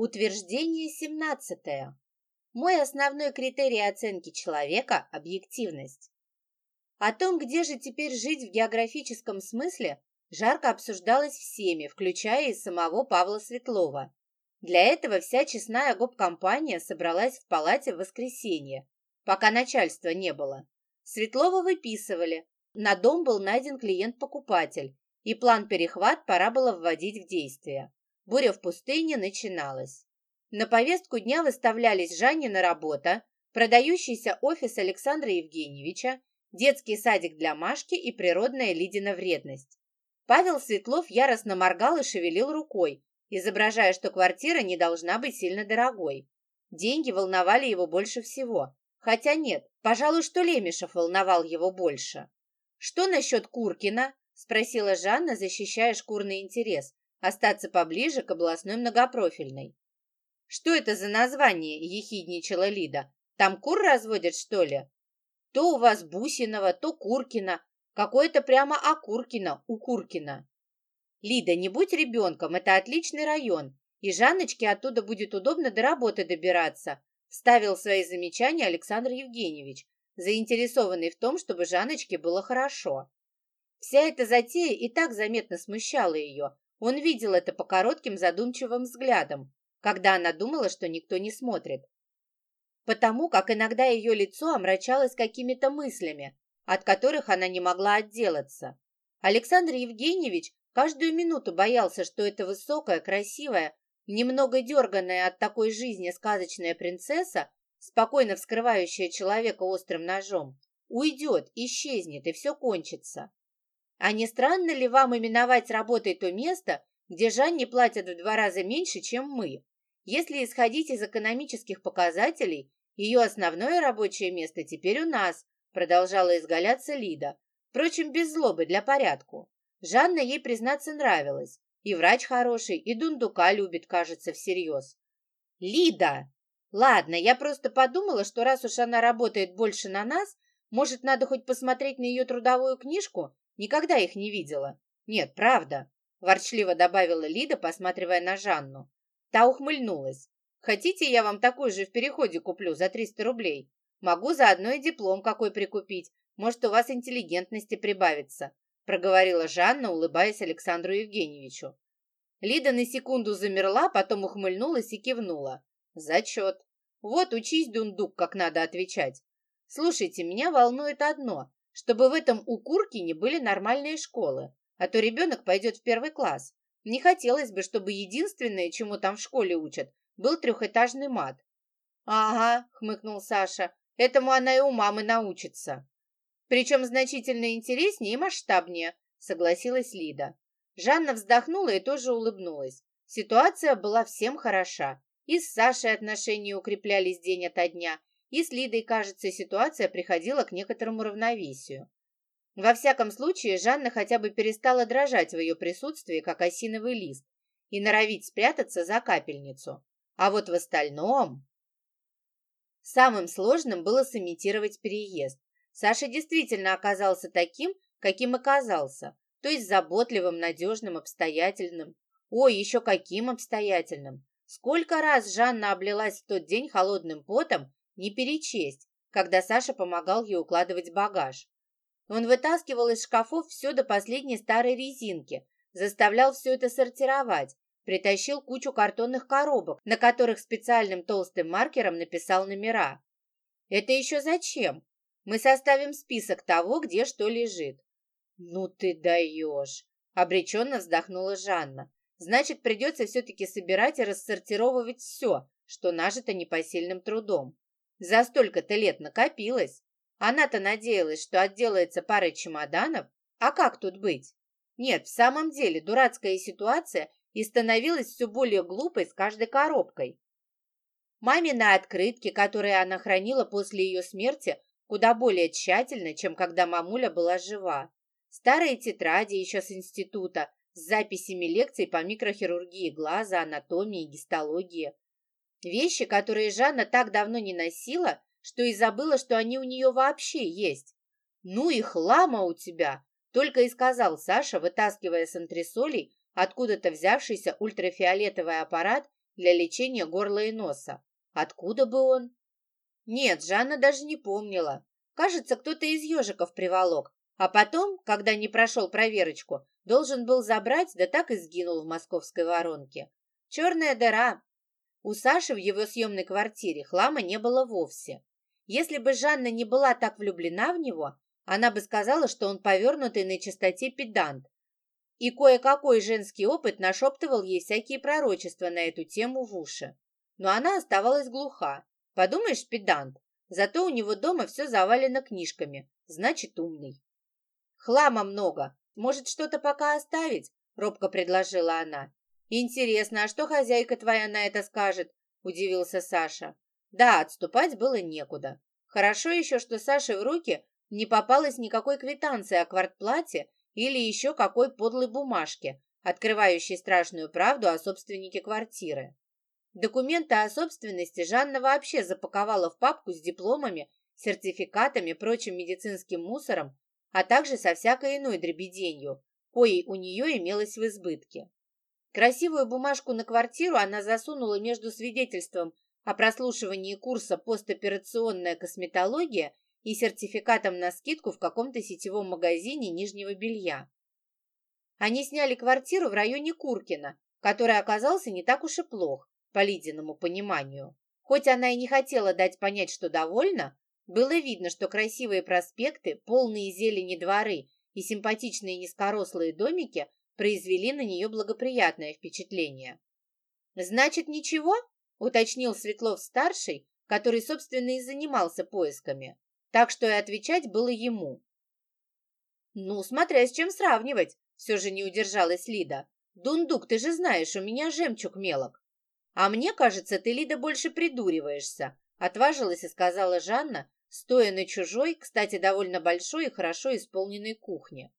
Утверждение 17. Мой основной критерий оценки человека – объективность. О том, где же теперь жить в географическом смысле, жарко обсуждалось всеми, включая и самого Павла Светлова. Для этого вся честная гоп-компания собралась в палате в воскресенье, пока начальства не было. Светлова выписывали, на дом был найден клиент-покупатель, и план перехват пора было вводить в действие. Буря в пустыне начиналась. На повестку дня выставлялись Жаннина работа, продающийся офис Александра Евгеньевича, детский садик для Машки и природная Лидина вредность. Павел Светлов яростно моргал и шевелил рукой, изображая, что квартира не должна быть сильно дорогой. Деньги волновали его больше всего. Хотя нет, пожалуй, что Лемешев волновал его больше. «Что насчет Куркина?» – спросила Жанна, защищая шкурный интерес, остаться поближе к областной многопрофильной. «Что это за название?» – ехидничала Лида. «Там кур разводят, что ли?» «То у вас Бусинова, то Куркина. Какое-то прямо Акуркина, у Куркина». «Лида, не будь ребенком, это отличный район, и Жанночке оттуда будет удобно до работы добираться», вставил свои замечания Александр Евгеньевич, заинтересованный в том, чтобы Жанночке было хорошо. Вся эта затея и так заметно смущала ее. Он видел это по коротким задумчивым взглядам, когда она думала, что никто не смотрит. Потому как иногда ее лицо омрачалось какими-то мыслями, от которых она не могла отделаться. Александр Евгеньевич Каждую минуту боялся, что эта высокая, красивая, немного дерганная от такой жизни сказочная принцесса, спокойно вскрывающая человека острым ножом, уйдет, исчезнет, и все кончится. А не странно ли вам именовать работой то место, где Жанне платят в два раза меньше, чем мы? Если исходить из экономических показателей, ее основное рабочее место теперь у нас, продолжала изгаляться Лида, впрочем, без злобы для порядку. Жанна ей, признаться, нравилась. И врач хороший, и дундука любит, кажется, всерьез. «Лида!» «Ладно, я просто подумала, что раз уж она работает больше на нас, может, надо хоть посмотреть на ее трудовую книжку? Никогда их не видела». «Нет, правда», – ворчливо добавила Лида, посматривая на Жанну. Та ухмыльнулась. «Хотите, я вам такую же в переходе куплю за 300 рублей? Могу заодно и диплом какой прикупить. Может, у вас интеллигентности прибавится проговорила Жанна, улыбаясь Александру Евгеньевичу. Лида на секунду замерла, потом ухмыльнулась и кивнула. Зачет. Вот учись, дундук, как надо отвечать. Слушайте, меня волнует одно, чтобы в этом Укуркине были нормальные школы, а то ребенок пойдет в первый класс. Не хотелось бы, чтобы единственное, чему там в школе учат, был трехэтажный мат. «Ага», — хмыкнул Саша, — «этому она и у мамы научится». Причем значительно интереснее и масштабнее, согласилась Лида. Жанна вздохнула и тоже улыбнулась. Ситуация была всем хороша. И с Сашей отношения укреплялись день ото дня, и с Лидой, кажется, ситуация приходила к некоторому равновесию. Во всяком случае, Жанна хотя бы перестала дрожать в ее присутствии, как осиновый лист, и норовить спрятаться за капельницу. А вот в остальном... Самым сложным было сымитировать переезд. Саша действительно оказался таким, каким оказался, то есть заботливым, надежным, обстоятельным. Ой, еще каким обстоятельным! Сколько раз Жанна облилась в тот день холодным потом, не перечесть, когда Саша помогал ей укладывать багаж. Он вытаскивал из шкафов все до последней старой резинки, заставлял все это сортировать, притащил кучу картонных коробок, на которых специальным толстым маркером написал номера. «Это еще зачем?» Мы составим список того, где что лежит». «Ну ты даешь!» — обреченно вздохнула Жанна. «Значит, придется все-таки собирать и рассортировывать все, что нажито непосильным трудом. За столько-то лет накопилось. Она-то надеялась, что отделается парой чемоданов. А как тут быть? Нет, в самом деле, дурацкая ситуация и становилась все более глупой с каждой коробкой. Мамины открытки, которые она хранила после ее смерти, куда более тщательно, чем когда мамуля была жива. Старые тетради еще с института с записями лекций по микрохирургии глаза, анатомии, гистологии. Вещи, которые Жанна так давно не носила, что и забыла, что они у нее вообще есть. «Ну и хлама у тебя!» только и сказал Саша, вытаскивая с антресолей откуда-то взявшийся ультрафиолетовый аппарат для лечения горла и носа. Откуда бы он? Нет, Жанна даже не помнила. Кажется, кто-то из ежиков приволок, а потом, когда не прошел проверочку, должен был забрать, да так и сгинул в московской воронке. Черная дыра. У Саши в его съемной квартире хлама не было вовсе. Если бы Жанна не была так влюблена в него, она бы сказала, что он повернутый на чистоте педант. И кое-какой женский опыт нашептывал ей всякие пророчества на эту тему в уши. Но она оставалась глуха. Подумаешь, педант. Зато у него дома все завалено книжками. Значит, умный. Хлама много. Может, что-то пока оставить? Робко предложила она. Интересно, а что хозяйка твоя на это скажет? Удивился Саша. Да, отступать было некуда. Хорошо еще, что Саше в руки не попалось никакой квитанции о квартплате или еще какой подлой бумажке, открывающей страшную правду о собственнике квартиры. Документы о собственности Жанна вообще запаковала в папку с дипломами, сертификатами, прочим медицинским мусором, а также со всякой иной дребеденью, коей у нее имелось в избытке. Красивую бумажку на квартиру она засунула между свидетельством о прослушивании курса «Постоперационная косметология» и сертификатом на скидку в каком-то сетевом магазине нижнего белья. Они сняли квартиру в районе Куркина, который оказался не так уж и плох, по Лидиному пониманию. Хоть она и не хотела дать понять, что довольна, было видно, что красивые проспекты, полные зелени дворы и симпатичные низкорослые домики произвели на нее благоприятное впечатление. «Значит, ничего?» уточнил Светлов-старший, который, собственно, и занимался поисками. Так что и отвечать было ему. «Ну, смотря с чем сравнивать», — все же не удержалась Лида. «Дундук, ты же знаешь, у меня жемчуг мелок». «А мне кажется, ты, Лида, больше придуриваешься», — отважилась и сказала Жанна, стоя на чужой, кстати, довольно большой и хорошо исполненной кухне.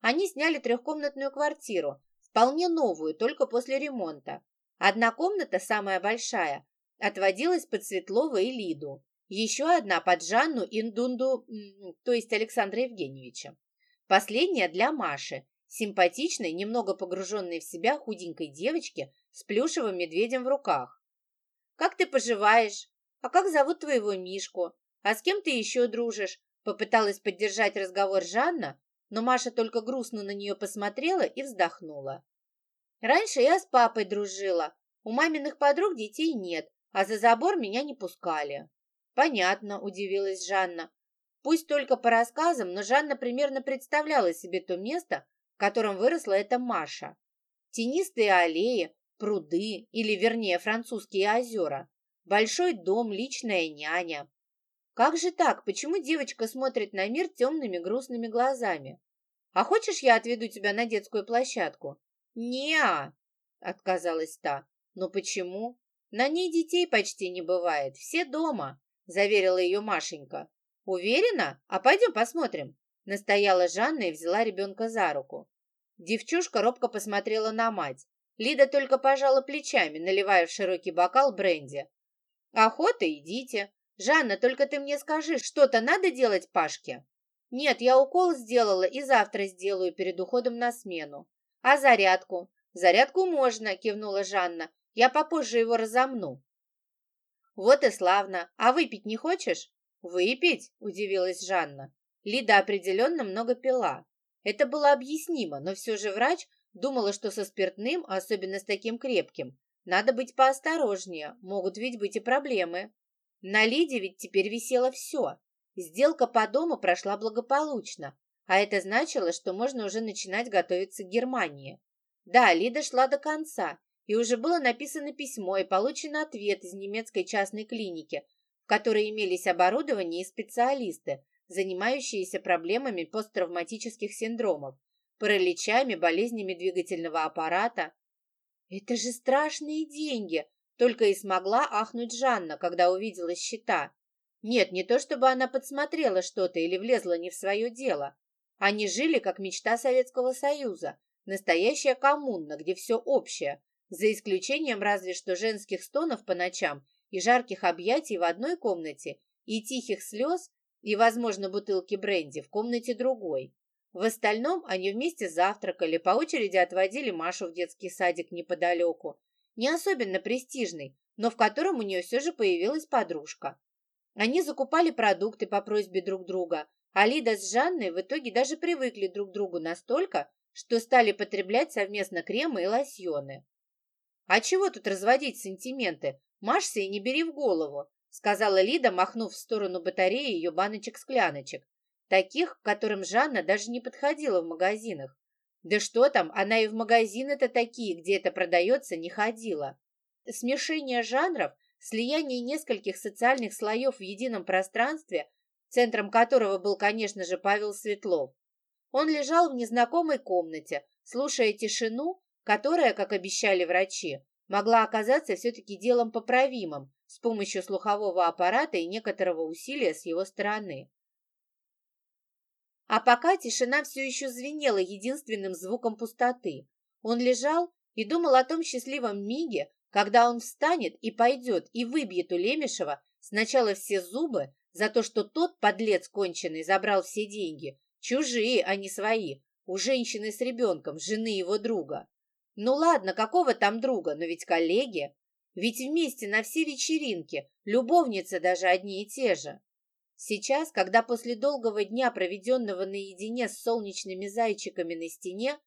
Они сняли трехкомнатную квартиру, вполне новую, только после ремонта, Одна комната, самая большая, отводилась под Светлова и Лиду. Еще одна под Жанну Индунду, то есть Александра Евгеньевича. Последняя для Маши, симпатичной, немного погруженной в себя худенькой девочки с плюшевым медведем в руках. «Как ты поживаешь? А как зовут твоего Мишку? А с кем ты еще дружишь?» Попыталась поддержать разговор Жанна, но Маша только грустно на нее посмотрела и вздохнула. Раньше я с папой дружила. У маминых подруг детей нет, а за забор меня не пускали. Понятно, удивилась Жанна. Пусть только по рассказам, но Жанна примерно представляла себе то место, в котором выросла эта Маша. Тенистые аллеи, пруды, или, вернее, французские озера, большой дом, личная няня. Как же так? Почему девочка смотрит на мир темными грустными глазами? А хочешь, я отведу тебя на детскую площадку? «Не-а», отказалась та. «Но почему?» «На ней детей почти не бывает, все дома», заверила ее Машенька. «Уверена? А пойдем посмотрим», настояла Жанна и взяла ребенка за руку. Девчушка робко посмотрела на мать. Лида только пожала плечами, наливая в широкий бокал бренди. «Охота, идите. Жанна, только ты мне скажи, что-то надо делать Пашке?» «Нет, я укол сделала и завтра сделаю перед уходом на смену. «А зарядку?» «Зарядку можно», — кивнула Жанна. «Я попозже его разомну». «Вот и славно. А выпить не хочешь?» «Выпить?» — удивилась Жанна. Лида определенно много пила. Это было объяснимо, но все же врач думала, что со спиртным, особенно с таким крепким, надо быть поосторожнее, могут ведь быть и проблемы. На Лиде ведь теперь висело все. Сделка по дому прошла благополучно, а это значило, что можно уже начинать готовиться к Германии. Да, Лида шла до конца, и уже было написано письмо и получен ответ из немецкой частной клиники, в которой имелись оборудование и специалисты, занимающиеся проблемами посттравматических синдромов, параличами, болезнями двигательного аппарата. «Это же страшные деньги!» Только и смогла ахнуть Жанна, когда увидела счета. Нет, не то чтобы она подсмотрела что-то или влезла не в свое дело. Они жили, как мечта Советского Союза, настоящая коммуна, где все общее, за исключением разве что женских стонов по ночам и жарких объятий в одной комнате, и тихих слез, и, возможно, бутылки бренди в комнате другой. В остальном они вместе завтракали, по очереди отводили Машу в детский садик неподалеку, не особенно престижный, но в котором у нее все же появилась подружка. Они закупали продукты по просьбе друг друга, а Лида с Жанной в итоге даже привыкли друг к другу настолько, что стали потреблять совместно кремы и лосьоны. «А чего тут разводить сантименты? Машься и не бери в голову», сказала Лида, махнув в сторону батареи ее баночек-скляночек, таких, к которым Жанна даже не подходила в магазинах. Да что там, она и в магазины-то такие, где это продается, не ходила. Смешение жанров, слияние нескольких социальных слоев в едином пространстве, центром которого был, конечно же, Павел Светлов. Он лежал в незнакомой комнате, слушая тишину, которая, как обещали врачи, могла оказаться все-таки делом поправимым с помощью слухового аппарата и некоторого усилия с его стороны. А пока тишина все еще звенела единственным звуком пустоты. Он лежал и думал о том счастливом миге, когда он встанет и пойдет и выбьет у Лемешева сначала все зубы за то, что тот, подлец конченый, забрал все деньги, чужие, а не свои, у женщины с ребенком, жены его друга. Ну ладно, какого там друга, но ведь коллеги. Ведь вместе на все вечеринки, любовницы даже одни и те же. Сейчас, когда после долгого дня, проведенного наедине с солнечными зайчиками на стене,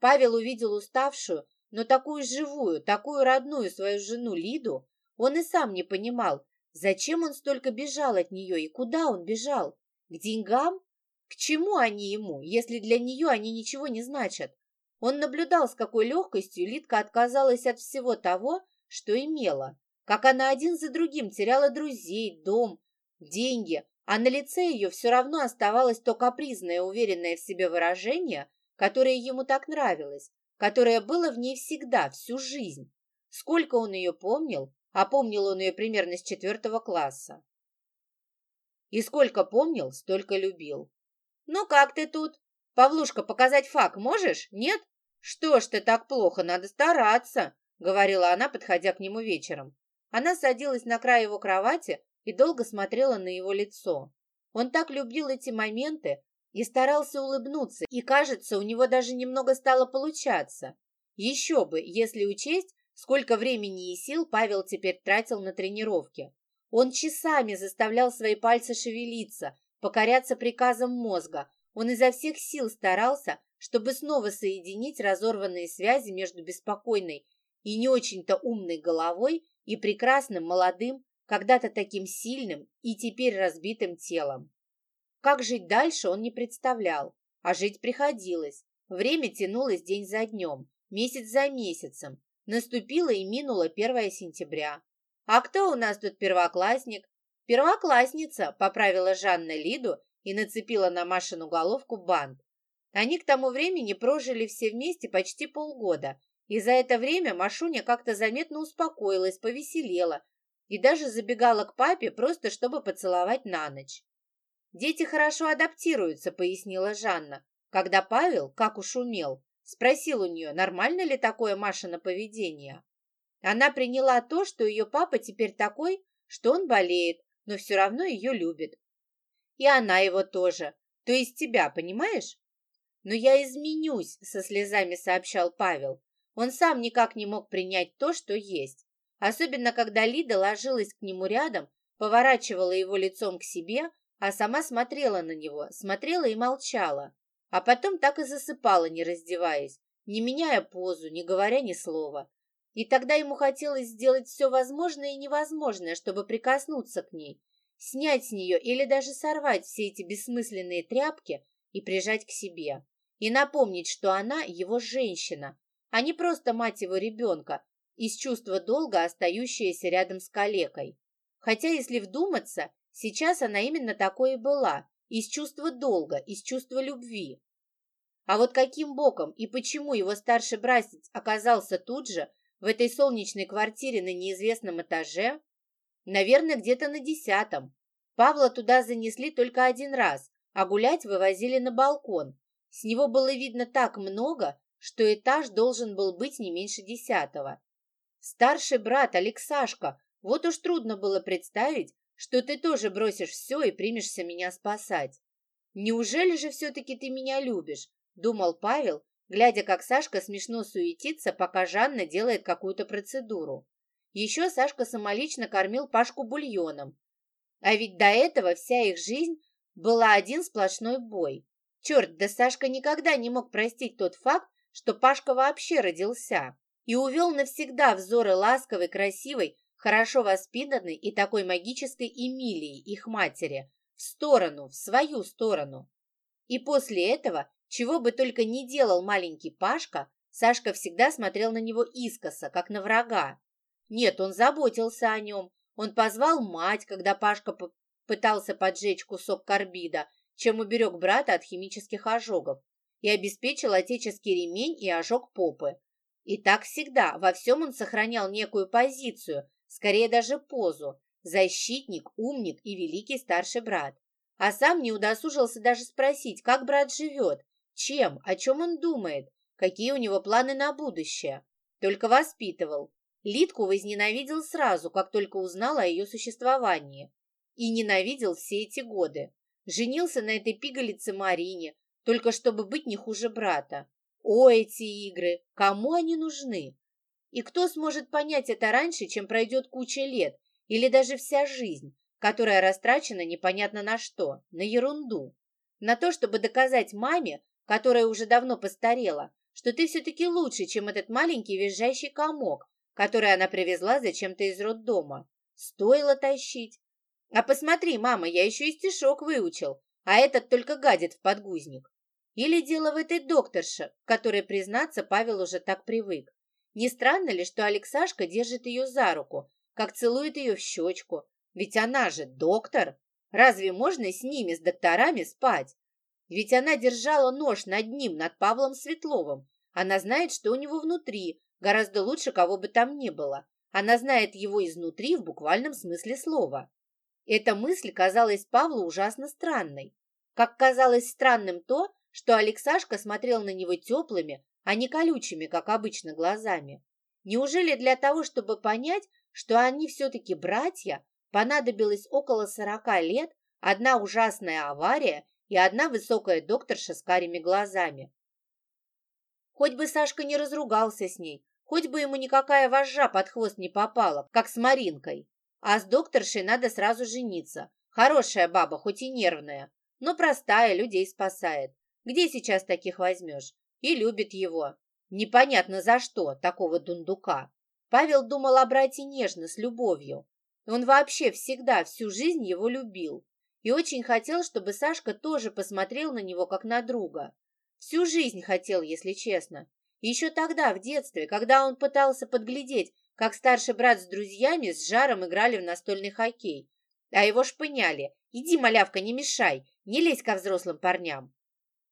Павел увидел уставшую, но такую живую, такую родную свою жену Лиду, он и сам не понимал, зачем он столько бежал от нее и куда он бежал. К деньгам? К чему они ему, если для нее они ничего не значат? Он наблюдал, с какой легкостью Лидка отказалась от всего того, что имела, как она один за другим теряла друзей, дом, деньги, а на лице ее все равно оставалось то капризное, уверенное в себе выражение, которое ему так нравилось, которое было в ней всегда, всю жизнь. Сколько он ее помнил, а помнил он ее примерно с четвертого класса. И сколько помнил, столько любил. «Ну как ты тут? Павлушка, показать факт можешь? Нет? Что ж ты так плохо, надо стараться», — говорила она, подходя к нему вечером. Она садилась на край его кровати, и долго смотрела на его лицо. Он так любил эти моменты и старался улыбнуться, и, кажется, у него даже немного стало получаться. Еще бы, если учесть, сколько времени и сил Павел теперь тратил на тренировки. Он часами заставлял свои пальцы шевелиться, покоряться приказам мозга. Он изо всех сил старался, чтобы снова соединить разорванные связи между беспокойной и не очень-то умной головой и прекрасным молодым когда-то таким сильным и теперь разбитым телом. Как жить дальше он не представлял, а жить приходилось. Время тянулось день за днем, месяц за месяцем. Наступило и минуло 1 сентября. «А кто у нас тут первоклассник?» «Первоклассница», — поправила Жанна Лиду и нацепила на Машину головку бант. Они к тому времени прожили все вместе почти полгода, и за это время Машуня как-то заметно успокоилась, повеселела, и даже забегала к папе просто, чтобы поцеловать на ночь. «Дети хорошо адаптируются», — пояснила Жанна, когда Павел, как уж умел, спросил у нее, нормально ли такое Машино поведение. Она приняла то, что ее папа теперь такой, что он болеет, но все равно ее любит. И она его тоже, то есть тебя, понимаешь? «Но я изменюсь», — со слезами сообщал Павел. Он сам никак не мог принять то, что есть. Особенно, когда Лида ложилась к нему рядом, поворачивала его лицом к себе, а сама смотрела на него, смотрела и молчала. А потом так и засыпала, не раздеваясь, не меняя позу, не говоря ни слова. И тогда ему хотелось сделать все возможное и невозможное, чтобы прикоснуться к ней, снять с нее или даже сорвать все эти бессмысленные тряпки и прижать к себе. И напомнить, что она его женщина, а не просто мать его ребенка, из чувства долга, остающаяся рядом с калекой. Хотя, если вдуматься, сейчас она именно такой и была, из чувства долга, из чувства любви. А вот каким боком и почему его старший братец оказался тут же, в этой солнечной квартире на неизвестном этаже? Наверное, где-то на десятом. Павла туда занесли только один раз, а гулять вывозили на балкон. С него было видно так много, что этаж должен был быть не меньше десятого. Старший брат Алексашка, вот уж трудно было представить, что ты тоже бросишь все и примешься меня спасать. Неужели же все-таки ты меня любишь? Думал Павел глядя, как Сашка смешно суетится, пока Жанна делает какую-то процедуру. Еще Сашка самолично кормил Пашку бульоном. А ведь до этого вся их жизнь была один сплошной бой. Черт, да Сашка никогда не мог простить тот факт, что Пашка вообще родился и увел навсегда взоры ласковой, красивой, хорошо воспитанной и такой магической Эмилии, их матери, в сторону, в свою сторону. И после этого, чего бы только не делал маленький Пашка, Сашка всегда смотрел на него искоса, как на врага. Нет, он заботился о нем. Он позвал мать, когда Пашка пытался поджечь кусок карбида, чем уберег брата от химических ожогов, и обеспечил отеческий ремень и ожог попы. И так всегда, во всем он сохранял некую позицию, скорее даже позу, защитник, умник и великий старший брат. А сам не удосужился даже спросить, как брат живет, чем, о чем он думает, какие у него планы на будущее. Только воспитывал. Литку возненавидел сразу, как только узнал о ее существовании. И ненавидел все эти годы. Женился на этой пигалице Марине, только чтобы быть не хуже брата. О, эти игры! Кому они нужны? И кто сможет понять это раньше, чем пройдет куча лет, или даже вся жизнь, которая растрачена непонятно на что, на ерунду? На то, чтобы доказать маме, которая уже давно постарела, что ты все-таки лучше, чем этот маленький визжащий комок, который она привезла зачем-то из роддома. Стоило тащить. А посмотри, мама, я еще и стишок выучил, а этот только гадит в подгузник. Или дело в этой докторше, которой, признаться, Павел уже так привык. Не странно ли, что Алексашка держит ее за руку, как целует ее в щечку? Ведь она же доктор. Разве можно с ними, с докторами, спать? Ведь она держала нож над ним, над Павлом Светловым. Она знает, что у него внутри, гораздо лучше кого бы там ни было. Она знает его изнутри в буквальном смысле слова. Эта мысль казалась Павлу ужасно странной. Как казалось странным то, что Алексашка смотрел на него теплыми, а не колючими, как обычно, глазами. Неужели для того, чтобы понять, что они все-таки братья, понадобилось около сорока лет, одна ужасная авария и одна высокая докторша с карими глазами? Хоть бы Сашка не разругался с ней, хоть бы ему никакая вожжа под хвост не попала, как с Маринкой. А с докторшей надо сразу жениться. Хорошая баба, хоть и нервная, но простая, людей спасает. Где сейчас таких возьмешь? и любит его. Непонятно за что, такого дундука. Павел думал о брате нежно, с любовью. Он вообще всегда, всю жизнь его любил. И очень хотел, чтобы Сашка тоже посмотрел на него, как на друга. Всю жизнь хотел, если честно. Еще тогда, в детстве, когда он пытался подглядеть, как старший брат с друзьями с жаром играли в настольный хоккей. А его шпыняли. «Иди, малявка, не мешай, не лезь ко взрослым парням».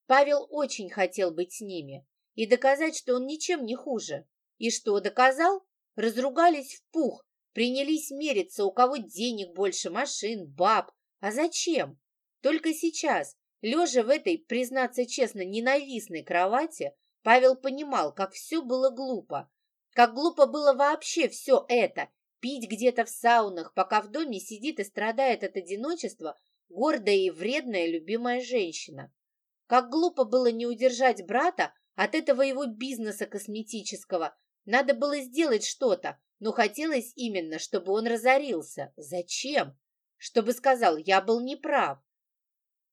Павел очень хотел быть с ними и доказать, что он ничем не хуже. И что доказал? Разругались в пух, принялись мериться, у кого денег больше, машин, баб. А зачем? Только сейчас, лежа в этой, признаться честно, ненавистной кровати, Павел понимал, как все было глупо. Как глупо было вообще все это, пить где-то в саунах, пока в доме сидит и страдает от одиночества гордая и вредная любимая женщина. Как глупо было не удержать брата от этого его бизнеса косметического. Надо было сделать что-то, но хотелось именно, чтобы он разорился. Зачем? Чтобы сказал, я был неправ.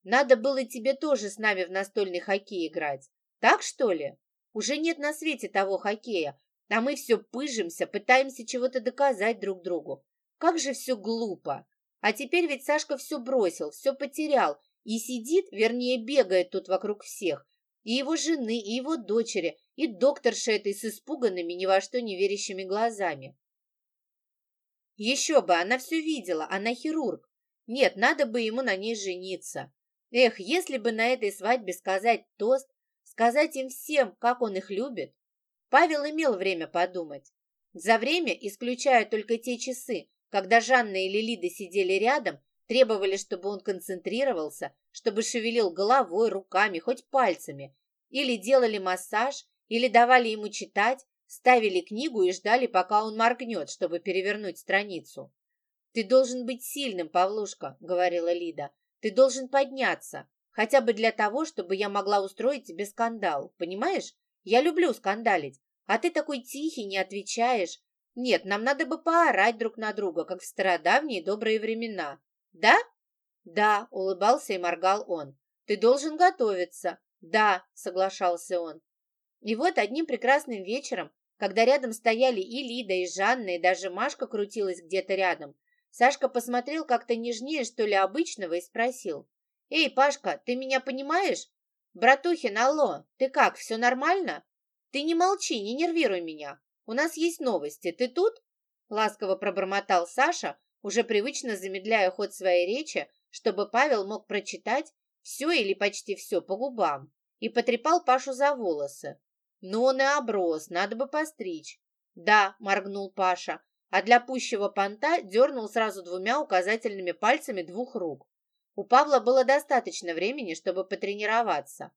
Надо было тебе тоже с нами в настольный хоккей играть. Так, что ли? Уже нет на свете того хоккея, а мы все пыжимся, пытаемся чего-то доказать друг другу. Как же все глупо. А теперь ведь Сашка все бросил, все потерял, и сидит, вернее, бегает тут вокруг всех. И его жены, и его дочери, и докторша этой с испуганными, ни во что не верящими глазами. Еще бы, она все видела, она хирург. Нет, надо бы ему на ней жениться. Эх, если бы на этой свадьбе сказать тост, сказать им всем, как он их любит. Павел имел время подумать. За время, исключая только те часы, когда Жанна или Лида сидели рядом Требовали, чтобы он концентрировался, чтобы шевелил головой, руками, хоть пальцами. Или делали массаж, или давали ему читать, ставили книгу и ждали, пока он моргнет, чтобы перевернуть страницу. «Ты должен быть сильным, Павлушка», — говорила Лида. «Ты должен подняться, хотя бы для того, чтобы я могла устроить тебе скандал, понимаешь? Я люблю скандалить, а ты такой тихий, не отвечаешь. Нет, нам надо бы поорать друг на друга, как в стародавние добрые времена. Да? Да, улыбался и моргал он. Ты должен готовиться. Да, соглашался он. И вот одним прекрасным вечером, когда рядом стояли и Лида, и Жанна, и даже Машка крутилась где-то рядом, Сашка посмотрел как-то нежнее, что ли, обычного и спросил. «Эй, Пашка, ты меня понимаешь? Братухин, алло, ты как, все нормально? Ты не молчи, не нервируй меня. У нас есть новости, ты тут?» Ласково пробормотал Саша, уже привычно замедляя ход своей речи, чтобы Павел мог прочитать все или почти все по губам, и потрепал Пашу за волосы. «Ну он и оброс, надо бы постричь». «Да», — моргнул Паша, а для пущего понта дернул сразу двумя указательными пальцами двух рук. У Павла было достаточно времени, чтобы потренироваться.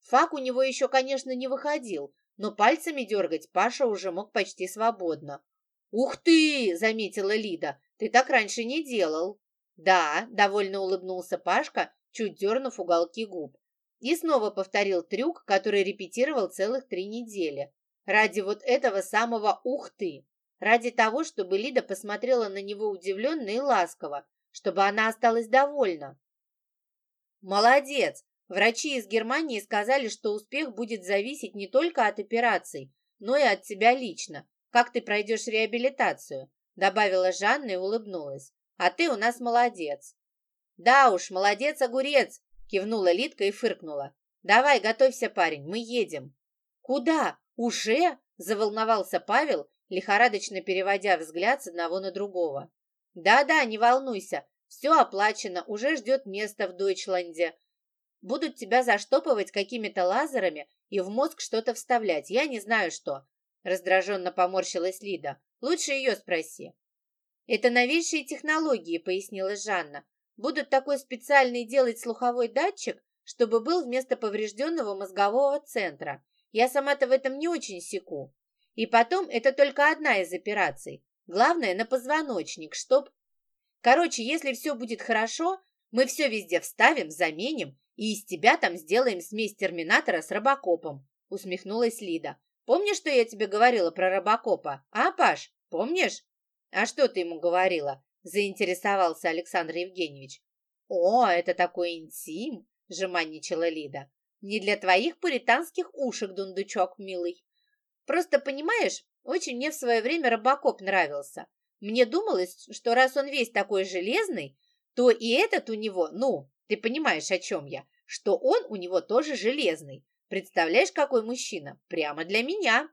Фак у него еще, конечно, не выходил, но пальцами дергать Паша уже мог почти свободно. «Ух ты!» — заметила Лида. «Ты так раньше не делал». «Да», — довольно улыбнулся Пашка, чуть дернув уголки губ. И снова повторил трюк, который репетировал целых три недели. Ради вот этого самого «ух ты!» Ради того, чтобы Лида посмотрела на него удивленно и ласково, чтобы она осталась довольна. «Молодец! Врачи из Германии сказали, что успех будет зависеть не только от операций, но и от тебя лично. Как ты пройдешь реабилитацию?» Добавила Жанна и улыбнулась. «А ты у нас молодец!» «Да уж, молодец-огурец!» кивнула Лидка и фыркнула. «Давай, готовься, парень, мы едем». «Куда? Уже?» заволновался Павел лихорадочно переводя взгляд с одного на другого. «Да-да, не волнуйся, все оплачено, уже ждет место в Дойчланде. Будут тебя заштопывать какими-то лазерами и в мозг что-то вставлять, я не знаю что». Раздраженно поморщилась Лида. «Лучше ее спроси». «Это новейшие технологии», — пояснила Жанна. «Будут такой специальный делать слуховой датчик, чтобы был вместо поврежденного мозгового центра. Я сама-то в этом не очень секу. И потом, это только одна из операций. Главное, на позвоночник, чтоб... Короче, если все будет хорошо, мы все везде вставим, заменим, и из тебя там сделаем смесь Терминатора с Робокопом», усмехнулась Лида. «Помнишь, что я тебе говорила про Робокопа? А, Паш, помнишь?» «А что ты ему говорила?» заинтересовался Александр Евгеньевич. «О, это такой интим!» — жеманничала Лида. «Не для твоих пуританских ушек, дундучок, милый. Просто, понимаешь, очень мне в свое время Робокоп нравился. Мне думалось, что раз он весь такой железный, то и этот у него, ну, ты понимаешь, о чем я, что он у него тоже железный. Представляешь, какой мужчина? Прямо для меня.